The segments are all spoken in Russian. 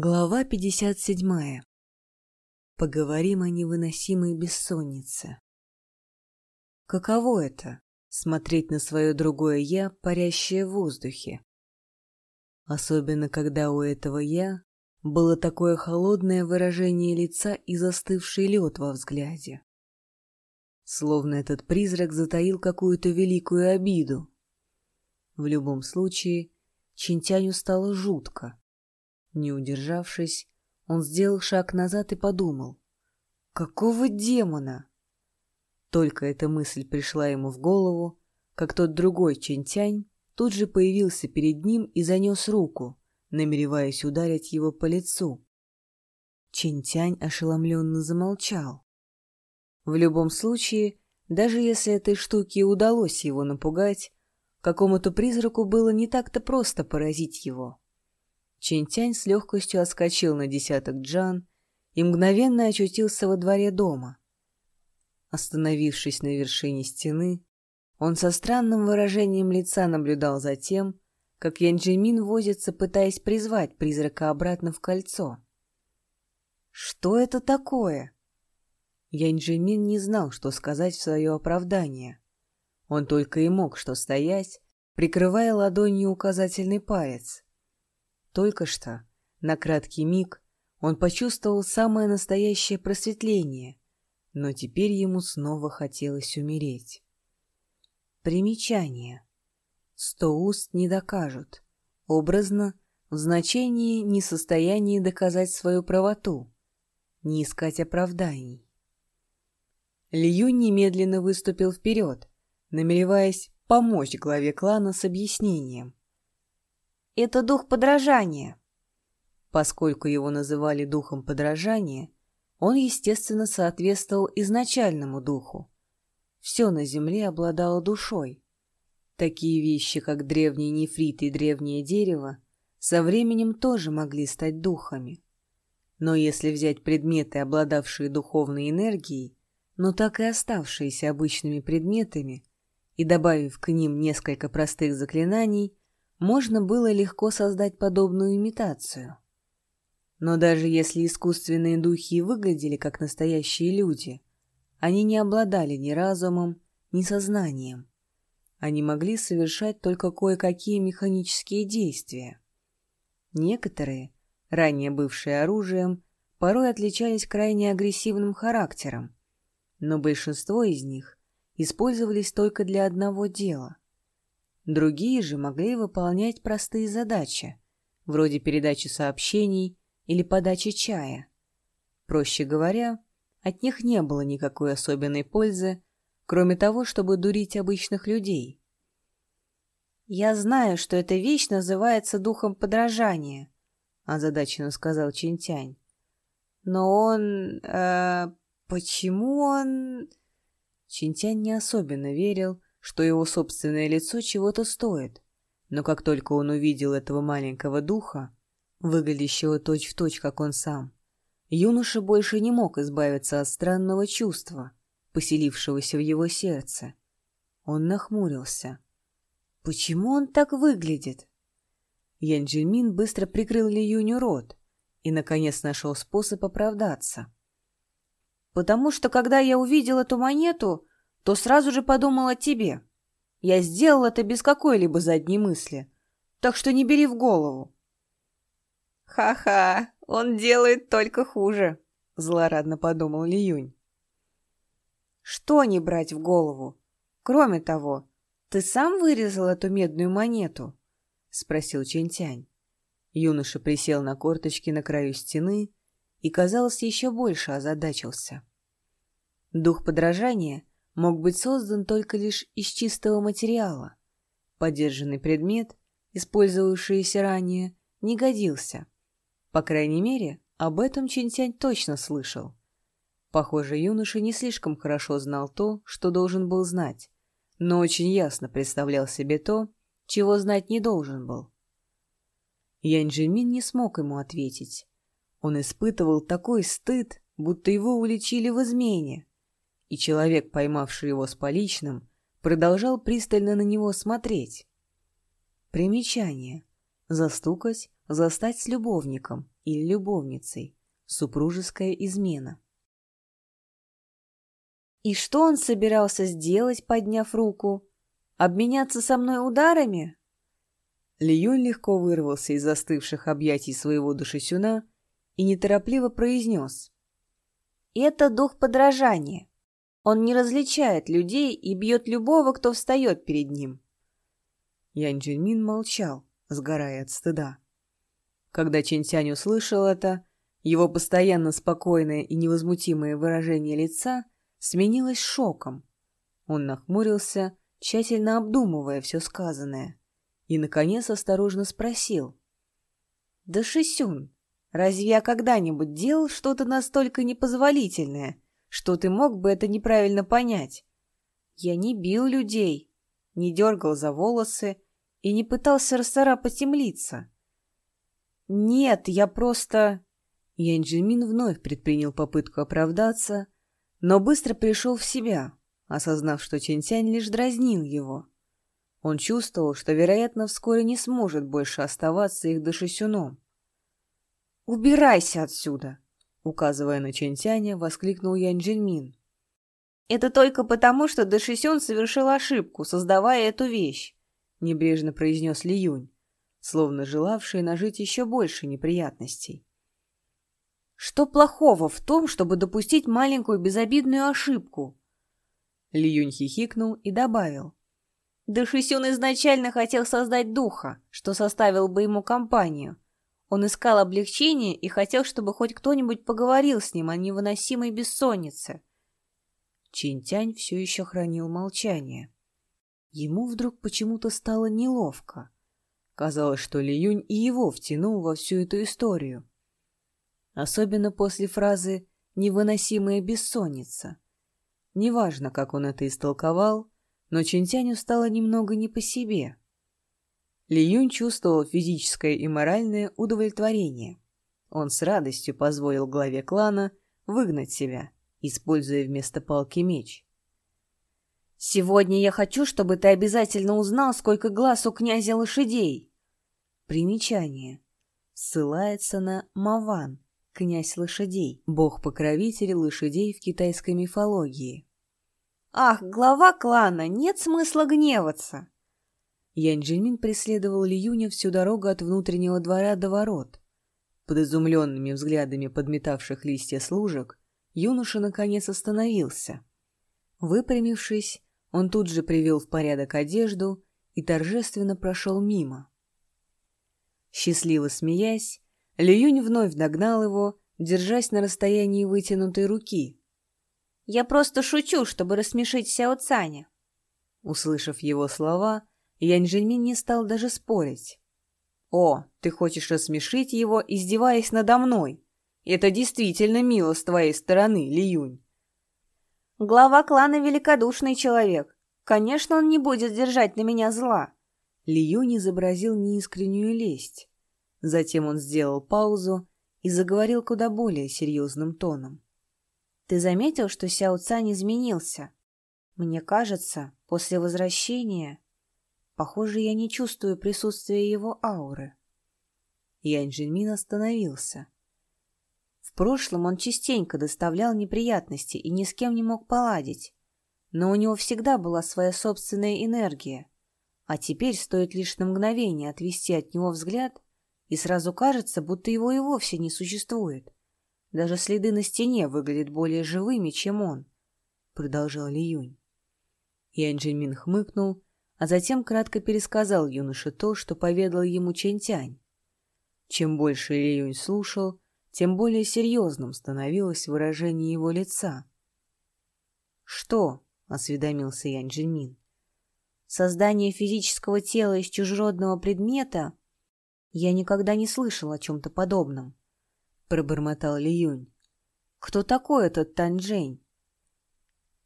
Глава 57. Поговорим о невыносимой бессоннице. Каково это — смотреть на свое другое «я», парящее в воздухе? Особенно, когда у этого «я» было такое холодное выражение лица и застывший лед во взгляде. Словно этот призрак затаил какую-то великую обиду. В любом случае, Чинтяню стало жутко не удержавшись, он сделал шаг назад и подумал. «Какого демона?» Только эта мысль пришла ему в голову, как тот другой Чентянь тут же появился перед ним и занес руку, намереваясь ударить его по лицу. Чентянь ошеломленно замолчал. В любом случае, даже если этой штуке удалось его напугать, какому-то призраку было не так-то просто поразить его. Чинтянь с легкостью отскочил на десяток джан и мгновенно очутился во дворе дома. Остановившись на вершине стены, он со странным выражением лица наблюдал за тем, как Янджимин возится, пытаясь призвать призрака обратно в кольцо. «Что это такое?» Янджимин не знал, что сказать в свое оправдание. Он только и мог что стоять, прикрывая ладонью указательный палец. Только что, на краткий миг, он почувствовал самое настоящее просветление, но теперь ему снова хотелось умереть. Примечание. Сто уст не докажут. Образно, в значении не состоянии доказать свою правоту, не искать оправданий. Лью немедленно выступил вперед, намереваясь помочь главе клана с объяснением. Это дух подражания. Поскольку его называли духом подражания, он, естественно, соответствовал изначальному духу. Все на земле обладало душой. Такие вещи, как древний нефрит и древнее дерево, со временем тоже могли стать духами. Но если взять предметы, обладавшие духовной энергией, но так и оставшиеся обычными предметами, и добавив к ним несколько простых заклинаний, можно было легко создать подобную имитацию. Но даже если искусственные духи выглядели как настоящие люди, они не обладали ни разумом, ни сознанием. Они могли совершать только кое-какие механические действия. Некоторые, ранее бывшие оружием, порой отличались крайне агрессивным характером, но большинство из них использовались только для одного дела — Другие же могли выполнять простые задачи, вроде передачи сообщений или подачи чая. Проще говоря, от них не было никакой особенной пользы, кроме того, чтобы дурить обычных людей. «Я знаю, что эта вещь называется духом подражания», — озадаченно сказал Чинтянь. «Но он... Э, почему он...» Чинтянь не особенно верил, что его собственное лицо чего-то стоит. Но как только он увидел этого маленького духа, выглядящего точь-в-точь, как он сам, юноша больше не мог избавиться от странного чувства, поселившегося в его сердце. Он нахмурился. «Почему он так выглядит?» Ян быстро прикрыл Ли Юню рот и, наконец, нашел способ оправдаться. «Потому что, когда я увидел эту монету, то сразу же подумал о тебе. Я сделал это без какой-либо задней мысли, так что не бери в голову. «Ха-ха, он делает только хуже», — злорадно подумал Лиюнь. «Что не брать в голову? Кроме того, ты сам вырезал эту медную монету?» — спросил Чентянь. Юноша присел на корточки на краю стены и, казалось, еще больше озадачился. Дух подражания мог быть создан только лишь из чистого материала. Подержанный предмет, использовавшийся ранее, не годился. По крайней мере, об этом Чинтянь точно слышал. Похоже, юноша не слишком хорошо знал то, что должен был знать, но очень ясно представлял себе то, чего знать не должен был. Янь Джимин не смог ему ответить. Он испытывал такой стыд, будто его уличили в измене, и человек, поймавший его с поличным, продолжал пристально на него смотреть. Примечание. Застукать, застать с любовником или любовницей, супружеская измена. И что он собирался сделать, подняв руку? Обменяться со мной ударами? Лиюнь легко вырвался из застывших объятий своего душесюна и неторопливо произнес. «Это дух подражания. Он не различает людей и бьет любого, кто встает перед ним». Янь Джинмин молчал, сгорая от стыда. Когда Чинтянь услышал это, его постоянно спокойное и невозмутимое выражение лица сменилось шоком. Он нахмурился, тщательно обдумывая все сказанное, и, наконец, осторожно спросил. «Да, Шисюн, разве я когда-нибудь делал что-то настолько непозволительное, что ты мог бы это неправильно понять? Я не бил людей, не дергал за волосы и не пытался расцарапать им лица. «Нет, я просто...» Янджимин вновь предпринял попытку оправдаться, но быстро пришел в себя, осознав, что Чентянь лишь дразнил его. Он чувствовал, что, вероятно, вскоре не сможет больше оставаться их дошисюном. «Убирайся отсюда!» — указывая на Чентяня, воскликнул Янь Джинмин. «Это только потому, что Дашисюн совершил ошибку, создавая эту вещь», — небрежно произнес Ли Юнь словно желавшие нажить еще больше неприятностей. Что плохого в том, чтобы допустить маленькую безобидную ошибку? Ли Юнь хихикнул и добавил. Да Шисюн изначально хотел создать духа, что составил бы ему компанию. Он искал облегчение и хотел, чтобы хоть кто-нибудь поговорил с ним о невыносимой бессоннице. Чинтянь все еще хранил молчание. Ему вдруг почему-то стало неловко. Казалось, что Ли Юнь и его втянул во всю эту историю. Особенно после фразы «невыносимая бессонница». Неважно, как он это истолковал, но Чинтяню стало немного не по себе. Ли Юнь чувствовал физическое и моральное удовлетворение. Он с радостью позволил главе клана выгнать себя, используя вместо палки меч. «Сегодня я хочу, чтобы ты обязательно узнал, сколько глаз у князя лошадей», Примечание. Ссылается на Маван, князь лошадей, бог-покровитель лошадей в китайской мифологии. «Ах, глава клана, нет смысла гневаться!» Янь Джинмин преследовал Ли Юня всю дорогу от внутреннего двора до ворот. Под изумленными взглядами подметавших листья служек, юноша наконец остановился. Выпрямившись, он тут же привел в порядок одежду и торжественно прошел мимо. Счастливо смеясь, Лиюнь вновь догнал его, держась на расстоянии вытянутой руки. «Я просто шучу, чтобы рассмешить Сяо Цаня». Услышав его слова, Янь Жэньмин не стал даже спорить. «О, ты хочешь рассмешить его, издеваясь надо мной? Это действительно мило с твоей стороны, Лиюнь». «Глава клана великодушный человек. Конечно, он не будет держать на меня зла», Лиюнь изобразил неискреннюю лесть. Затем он сделал паузу и заговорил куда более серьезным тоном. «Ты заметил, что Сяо Цань изменился? Мне кажется, после возвращения... Похоже, я не чувствую присутствия его ауры». Янь Джинмин остановился. В прошлом он частенько доставлял неприятности и ни с кем не мог поладить, но у него всегда была своя собственная энергия — а теперь стоит лишь на мгновение отвести от него взгляд, и сразу кажется, будто его и вовсе не существует. Даже следы на стене выглядят более живыми, чем он, — продолжал Ли Юнь. Ян Джинмин хмыкнул, а затем кратко пересказал юноше то, что поведал ему Чэнь Тянь. Чем больше Ли Юнь слушал, тем более серьезным становилось выражение его лица. «Что?» — осведомился Ян Джинмин. Создание физического тела из чужеродного предмета? Я никогда не слышал о чем-то подобном, — пробормотал Ли Юнь. Кто такой этот Таньчжэнь?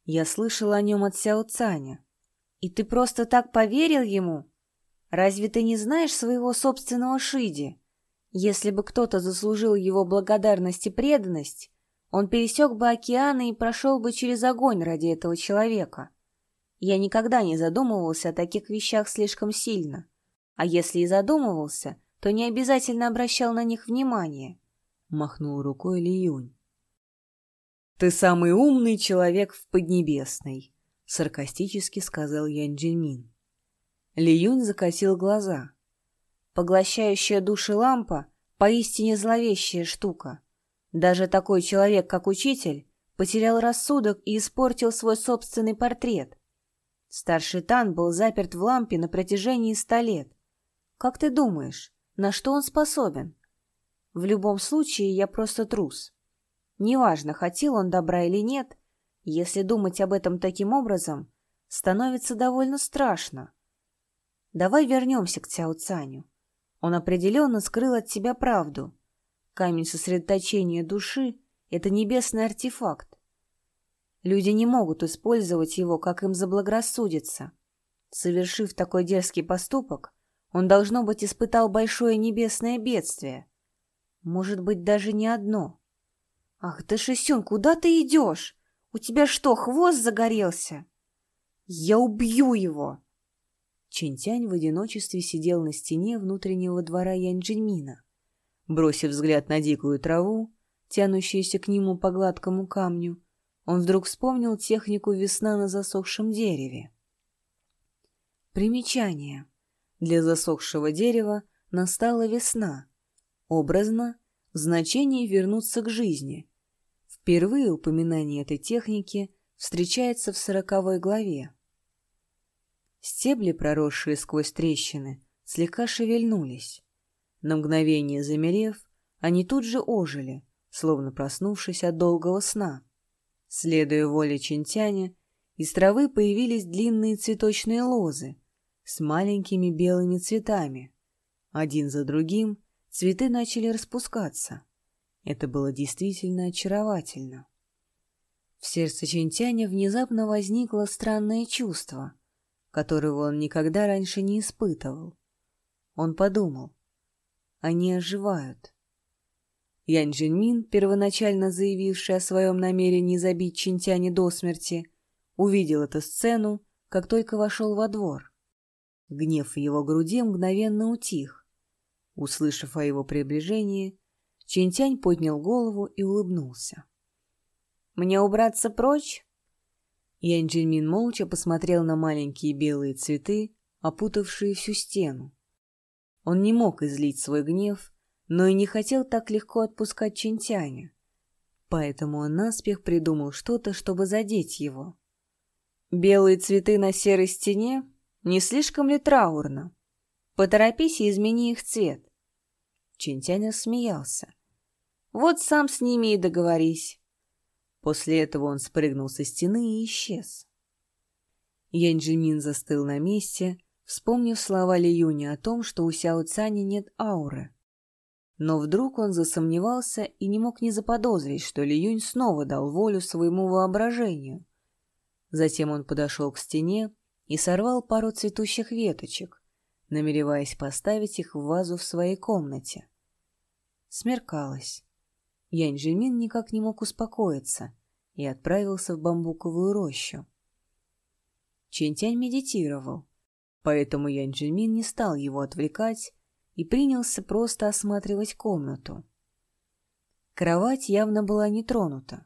Я слышал о нем от Сяо Цаня. И ты просто так поверил ему? Разве ты не знаешь своего собственного Шиди? Если бы кто-то заслужил его благодарность и преданность, он пересек бы океаны и прошел бы через огонь ради этого человека. Я никогда не задумывался о таких вещах слишком сильно. А если и задумывался, то не обязательно обращал на них внимание. махнул рукой Ли Юнь. «Ты самый умный человек в Поднебесной», — саркастически сказал Ян Джинмин. Ли Юнь закатил глаза. «Поглощающая души лампа — поистине зловещая штука. Даже такой человек, как учитель, потерял рассудок и испортил свой собственный портрет. Старший Тан был заперт в лампе на протяжении ста лет. Как ты думаешь, на что он способен? В любом случае, я просто трус. Неважно, хотел он добра или нет, если думать об этом таким образом, становится довольно страшно. Давай вернемся к Цяо Цаню. Он определенно скрыл от тебя правду. Камень сосредоточения души — это небесный артефакт. Люди не могут использовать его, как им заблагорассудится. Совершив такой дерзкий поступок, он, должно быть, испытал большое небесное бедствие. Может быть, даже не одно. «Ах, да, Шисюн, куда ты идешь? У тебя что, хвост загорелся?» «Я убью его!» Чинтянь в одиночестве сидел на стене внутреннего двора Янь-Джиньмина. Бросив взгляд на дикую траву, тянущуюся к нему по гладкому камню, он вдруг вспомнил технику весна на засохшем дереве. Примечание. Для засохшего дерева настала весна. Образно, в значении вернуться к жизни. Впервые упоминание этой техники встречается в сороковой главе. Стебли, проросшие сквозь трещины, слегка шевельнулись. На мгновение замерев, они тут же ожили, словно проснувшись от долгого сна. Следуя воле Чинтяня, из травы появились длинные цветочные лозы с маленькими белыми цветами. Один за другим цветы начали распускаться. Это было действительно очаровательно. В сердце Чинтяня внезапно возникло странное чувство, которого он никогда раньше не испытывал. Он подумал, они оживают. Ян Джинмин, первоначально заявивший о своем намерении забить Чинтяне до смерти, увидел эту сцену, как только вошел во двор. Гнев в его груди мгновенно утих. Услышав о его приближении, Чинтянь поднял голову и улыбнулся. «Мне убраться прочь?» Ян молча посмотрел на маленькие белые цветы, опутавшие всю стену. Он не мог излить свой гнев, но и не хотел так легко отпускать Чинтяня. Поэтому он наспех придумал что-то, чтобы задеть его. «Белые цветы на серой стене? Не слишком ли траурно? Поторопись и измени их цвет». Чинтянь смеялся. «Вот сам с ними и договорись». После этого он спрыгнул со стены и исчез. Янджимин застыл на месте, вспомнив слова Ли Юня о том, что у Сяо Цаня нет ауры. Но вдруг он засомневался и не мог не заподозрить, что Ли Юнь снова дал волю своему воображению. Затем он подошел к стене и сорвал пару цветущих веточек, намереваясь поставить их в вазу в своей комнате. Смеркалось. Янь Жимин никак не мог успокоиться и отправился в бамбуковую рощу. Чентянь медитировал, поэтому Янь Джимин не стал его отвлекать и принялся просто осматривать комнату. Кровать явно была не тронута.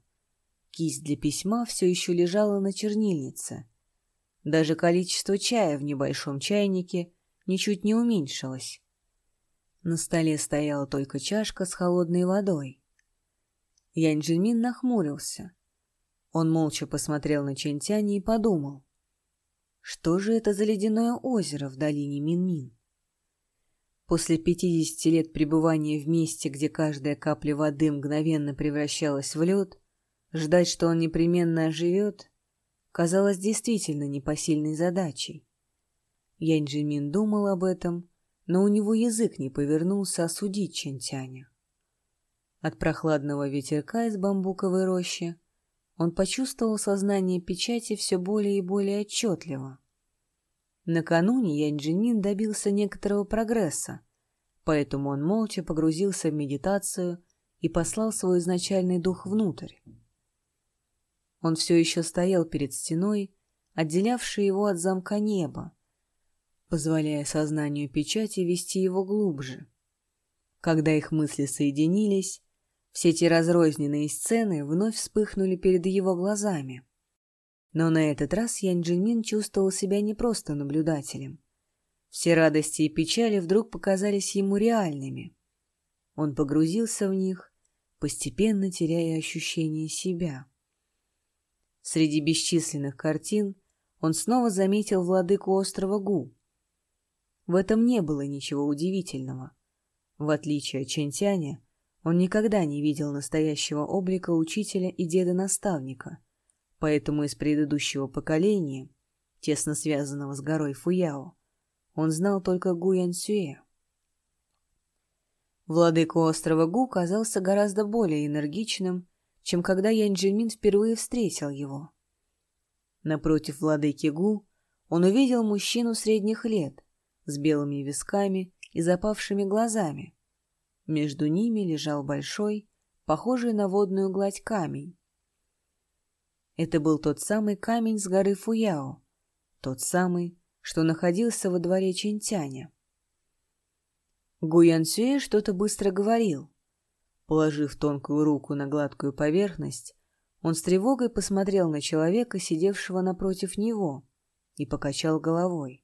Кисть для письма все еще лежала на чернильнице. Даже количество чая в небольшом чайнике ничуть не уменьшилось. На столе стояла только чашка с холодной водой. Янь Джинмин нахмурился. Он молча посмотрел на Чентяни и подумал. Что же это за ледяное озеро в долине Минмин? -Мин? После 50 лет пребывания в месте, где каждая капля воды мгновенно превращалась в лед, ждать, что он непременно оживет, казалось действительно непосильной задачей. Янь Джимин думал об этом, но у него язык не повернулся осудить Чентяня. От прохладного ветерка из бамбуковой рощи он почувствовал сознание печати все более и более отчетливо. Накануне Янь Джинмин добился некоторого прогресса, поэтому он молча погрузился в медитацию и послал свой изначальный дух внутрь. Он все еще стоял перед стеной, отделявшей его от замка неба, позволяя сознанию печати вести его глубже. Когда их мысли соединились, Все те разрозненные сцены вновь вспыхнули перед его глазами. Но на этот раз Янь Джинмин чувствовал себя не просто наблюдателем. Все радости и печали вдруг показались ему реальными. Он погрузился в них, постепенно теряя ощущение себя. Среди бесчисленных картин он снова заметил владыку острова Гу. В этом не было ничего удивительного. В отличие от Чентяня, он никогда не видел настоящего облика учителя и деда-наставника, поэтому из предыдущего поколения, тесно связанного с горой Фуяо, он знал только Гу Янсюэ. Владыка острова Гу казался гораздо более энергичным, чем когда Янь Джимин впервые встретил его. Напротив владыки Гу он увидел мужчину средних лет, с белыми висками и запавшими глазами, между ними лежал большой, похожий на водную гладь камень. Это был тот самый камень с горы Фуяо, тот самый, что находился во дворе Чинтяня. Гуян Сюэ что-то быстро говорил. Положив тонкую руку на гладкую поверхность, он с тревогой посмотрел на человека, сидевшего напротив него, и покачал головой.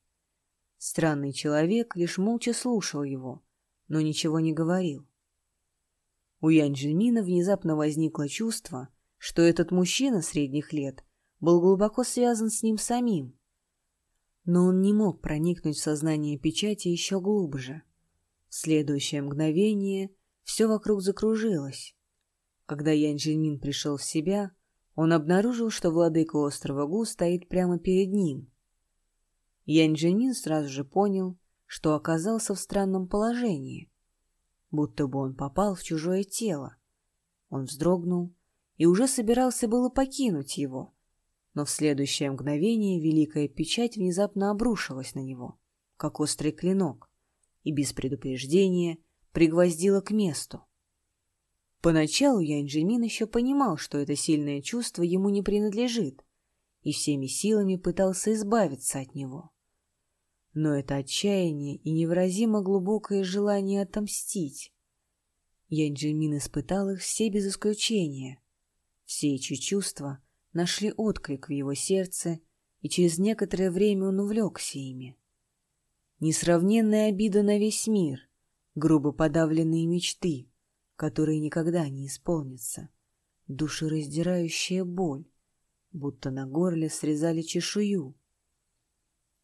Странный человек лишь молча слушал его, но ничего не говорил. У Янь Джельмина внезапно возникло чувство, что этот мужчина средних лет был глубоко связан с ним самим. Но он не мог проникнуть в сознание печати еще глубже. В следующее мгновение все вокруг закружилось. Когда Янь Джельмин пришел в себя, он обнаружил, что владыка острова Гу стоит прямо перед ним. Янь Джельмин сразу же понял, что оказался в странном положении, будто бы он попал в чужое тело. Он вздрогнул и уже собирался было покинуть его, но в следующее мгновение великая печать внезапно обрушилась на него, как острый клинок, и без предупреждения пригвоздила к месту. Поначалу Янджимин еще понимал, что это сильное чувство ему не принадлежит, и всеми силами пытался избавиться от него. Но это отчаяние и невыразимо глубокое желание отомстить. Янджельмин испытал их все без исключения. Все эти чувства нашли отклик в его сердце, и через некоторое время он увлекся ими. Несравненная обида на весь мир, грубо подавленные мечты, которые никогда не исполнятся, душераздирающая боль, будто на горле срезали чешую,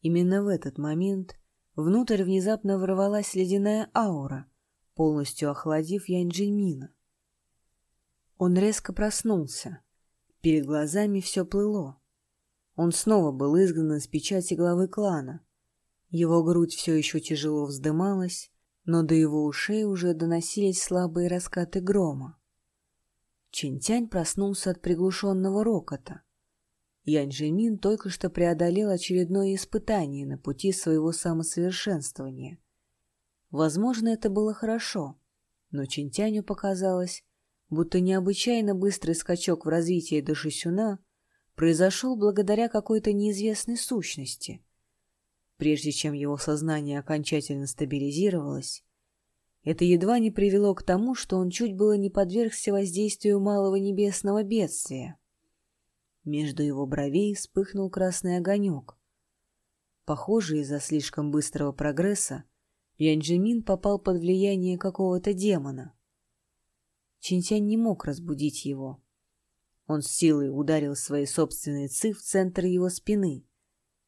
Именно в этот момент внутрь внезапно ворвалась ледяная аура, полностью охладив Янь-Джиньмина. Он резко проснулся. Перед глазами все плыло. Он снова был изгнан из печати главы клана. Его грудь все еще тяжело вздымалась, но до его ушей уже доносились слабые раскаты грома. Чинтянь проснулся от приглушенного рокота. Янь Жимин только что преодолел очередное испытание на пути своего самосовершенствования. Возможно, это было хорошо, но Чинтяню показалось, будто необычайно быстрый скачок в развитии до Шисюна произошел благодаря какой-то неизвестной сущности. Прежде чем его сознание окончательно стабилизировалось, это едва не привело к тому, что он чуть было не подвергся воздействию малого небесного бедствия. Между его бровей вспыхнул красный огонек. Похоже, из-за слишком быстрого прогресса Янджимин попал под влияние какого-то демона. Чинтянь не мог разбудить его. Он с силой ударил свои собственные ци в центр его спины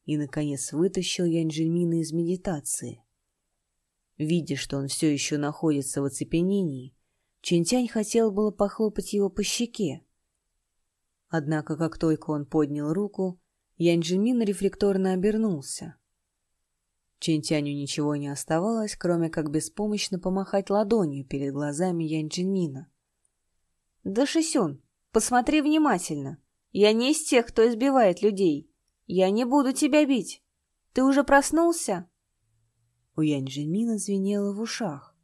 и, наконец, вытащил Янджельмина из медитации. Видя, что он все еще находится в оцепенении, Чинтянь хотел было похлопать его по щеке, Однако, как только он поднял руку, Янджимин рефлекторно обернулся. Чинтяню ничего не оставалось, кроме как беспомощно помахать ладонью перед глазами Янджимина. «Да, Шисюн, посмотри внимательно. Я не из тех, кто избивает людей. Я не буду тебя бить. Ты уже проснулся?» У Янджимина звенело в ушах.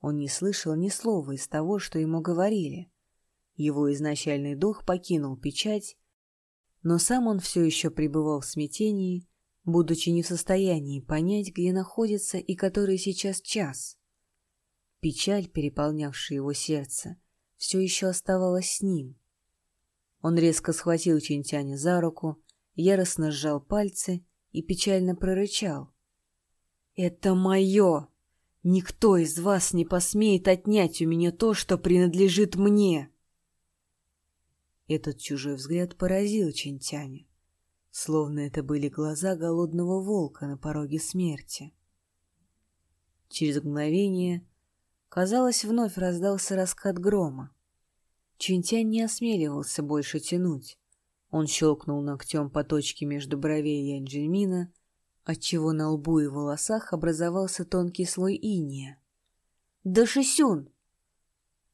Он не слышал ни слова из того, что ему говорили. Его изначальный дух покинул печать, но сам он все еще пребывал в смятении, будучи не в состоянии понять, где находится и который сейчас час. Печаль, переполнявшая его сердце, все еще оставалась с ним. Он резко схватил Чинтяня за руку, яростно сжал пальцы и печально прорычал. «Это мое! Никто из вас не посмеет отнять у меня то, что принадлежит мне!» Этот чужой взгляд поразил Чинтяня, словно это были глаза голодного волка на пороге смерти. Через мгновение, казалось, вновь раздался раскат грома. Чинтянь не осмеливался больше тянуть. Он щелкнул ногтем по точке между бровей Янджельмина, отчего на лбу и волосах образовался тонкий слой иния. «Да Шисюн!»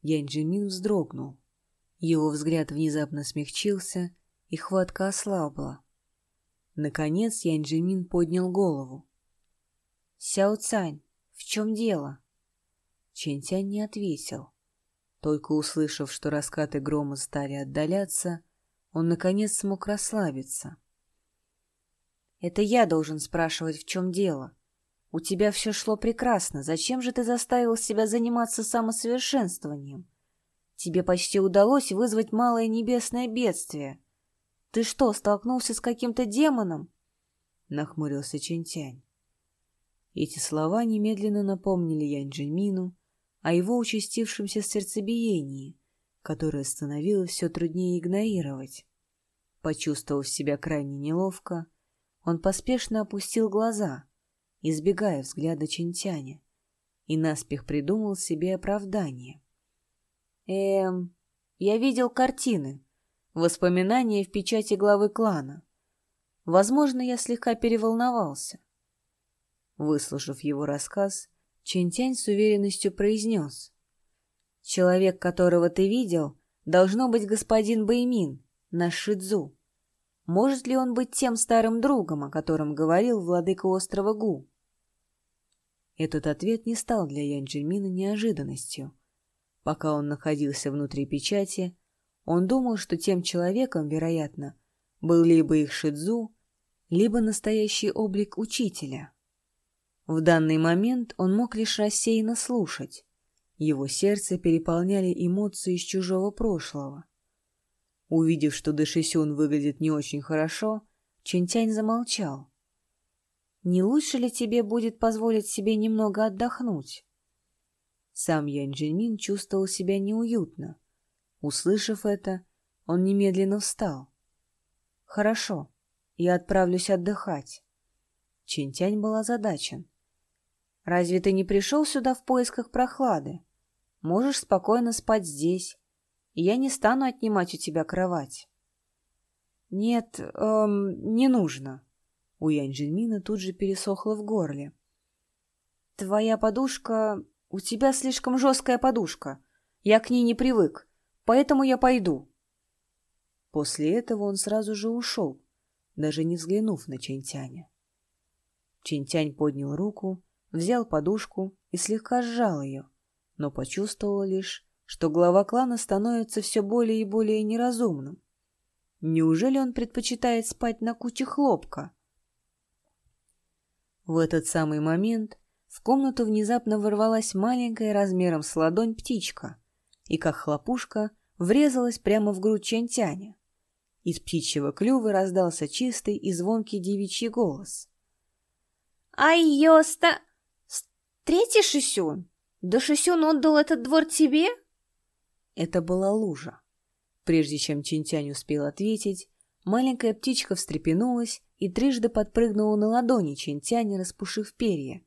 Янджельмин вздрогнул. Его взгляд внезапно смягчился, и хватка ослабла. Наконец Янджимин поднял голову. «Сяо Цань, в чем дело?» Чентянь не ответил. Только услышав, что раскаты грома стали отдаляться, он, наконец, смог расслабиться. «Это я должен спрашивать, в чем дело. У тебя все шло прекрасно. Зачем же ты заставил себя заниматься самосовершенствованием? Тебе почти удалось вызвать малое небесное бедствие. Ты что, столкнулся с каким-то демоном? Нахмурился Чентянь. Эти слова немедленно напомнили Янь о его участившемся сердцебиении, которое становилось все труднее игнорировать. Почувствовав себя крайне неловко, он поспешно опустил глаза, избегая взгляда Чинтяня, и наспех придумал себе оправдание. Эм, я видел картины, воспоминания в печати главы клана. Возможно, я слегка переволновался. Выслушав его рассказ, Чинтянь с уверенностью произнес. «Человек, которого ты видел, должно быть господин Бэймин, наш Шидзу. Может ли он быть тем старым другом, о котором говорил владыка острова Гу?» Этот ответ не стал для Янь Джельмина неожиданностью. Пока он находился внутри печати, он думал, что тем человеком, вероятно, был либо их Шидзу, либо настоящий облик учителя. В данный момент он мог лишь рассеянно слушать. Его сердце переполняли эмоции из чужого прошлого. Увидев, что Дэшисюн выглядит не очень хорошо, Чентянь замолчал. «Не лучше ли тебе будет позволить себе немного отдохнуть?» Сам Янь Джинмин чувствовал себя неуютно. Услышав это, он немедленно встал. «Хорошо, я отправлюсь отдыхать». Чинтянь был озадачен. «Разве ты не пришел сюда в поисках прохлады? Можешь спокойно спать здесь, и я не стану отнимать у тебя кровать». «Нет, эм, не нужно». У Янь Джинмина тут же пересохло в горле. «Твоя подушка «У тебя слишком жесткая подушка. Я к ней не привык, поэтому я пойду». После этого он сразу же ушел, даже не взглянув на Чентяня. Чентянь поднял руку, взял подушку и слегка сжал ее, но почувствовал лишь, что глава клана становится все более и более неразумным. Неужели он предпочитает спать на куче хлопка? В этот самый момент в комнату внезапно ворвалась маленькая размером с ладонь птичка и, как хлопушка, врезалась прямо в грудь Чентяня. Из птичьего клюва раздался чистый и звонкий девичий голос. «Ай, Йоста! Третий Шисюн? Да Шисюн отдал этот двор тебе?» Это была лужа. Прежде чем Чинтянь успел ответить, маленькая птичка встрепенулась и трижды подпрыгнула на ладони Чинтяня, распушив перья.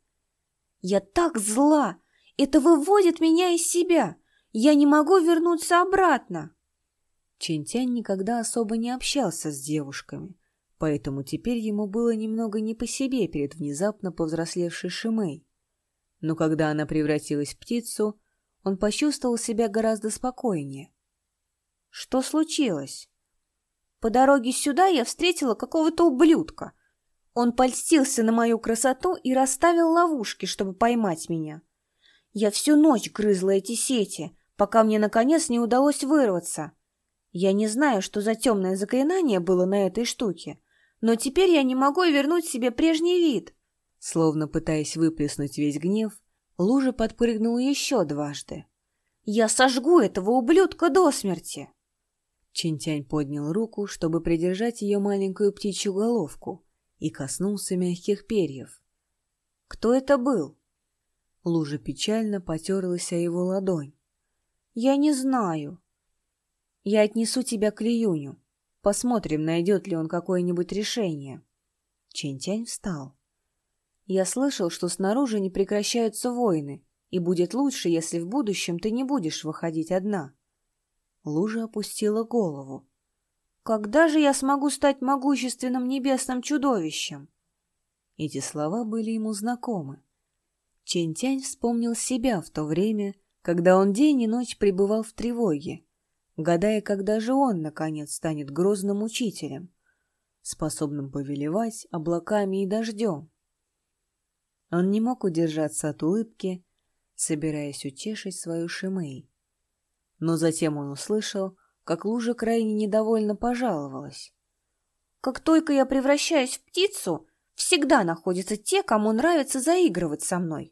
Я так зла! Это выводит меня из себя! Я не могу вернуться обратно!» Чинтянь никогда особо не общался с девушками, поэтому теперь ему было немного не по себе перед внезапно повзрослевшей Шимей. Но когда она превратилась в птицу, он почувствовал себя гораздо спокойнее. «Что случилось?» «По дороге сюда я встретила какого-то ублюдка. Он польстился на мою красоту и расставил ловушки, чтобы поймать меня. Я всю ночь грызла эти сети, пока мне, наконец, не удалось вырваться. Я не знаю, что за темное заклинание было на этой штуке, но теперь я не могу вернуть себе прежний вид. Словно пытаясь выплеснуть весь гнев, лужа подпрыгнула еще дважды. Я сожгу этого ублюдка до смерти!» Чинтянь поднял руку, чтобы придержать ее маленькую птичью головку, и коснулся мягких перьев. «Кто это был?» Лужа печально потерлась о его ладонь. «Я не знаю. Я отнесу тебя к Лиюню. Посмотрим, найдет ли он какое-нибудь решение». Чинтянь встал. «Я слышал, что снаружи не прекращаются войны, и будет лучше, если в будущем ты не будешь выходить одна». Лужа опустила голову. «Когда же я смогу стать могущественным небесным чудовищем?» Эти слова были ему знакомы. Чентянь вспомнил себя в то время, когда он день и ночь пребывал в тревоге, гадая, когда же он, наконец, станет грозным учителем, способным повелевать облаками и дождем. Он не мог удержаться от улыбки, собираясь утешить свою Шимей. Но затем он услышал, как лужа крайне недовольно пожаловалась. «Как только я превращаюсь в птицу, всегда находятся те, кому нравится заигрывать со мной.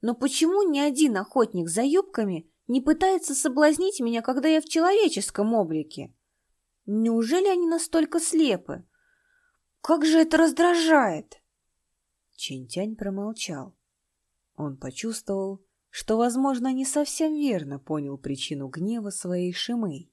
Но почему ни один охотник за юбками не пытается соблазнить меня, когда я в человеческом облике? Неужели они настолько слепы? Как же это раздражает!» Чинтянь промолчал. Он почувствовал, что, возможно, не совсем верно понял причину гнева своей Шимэй.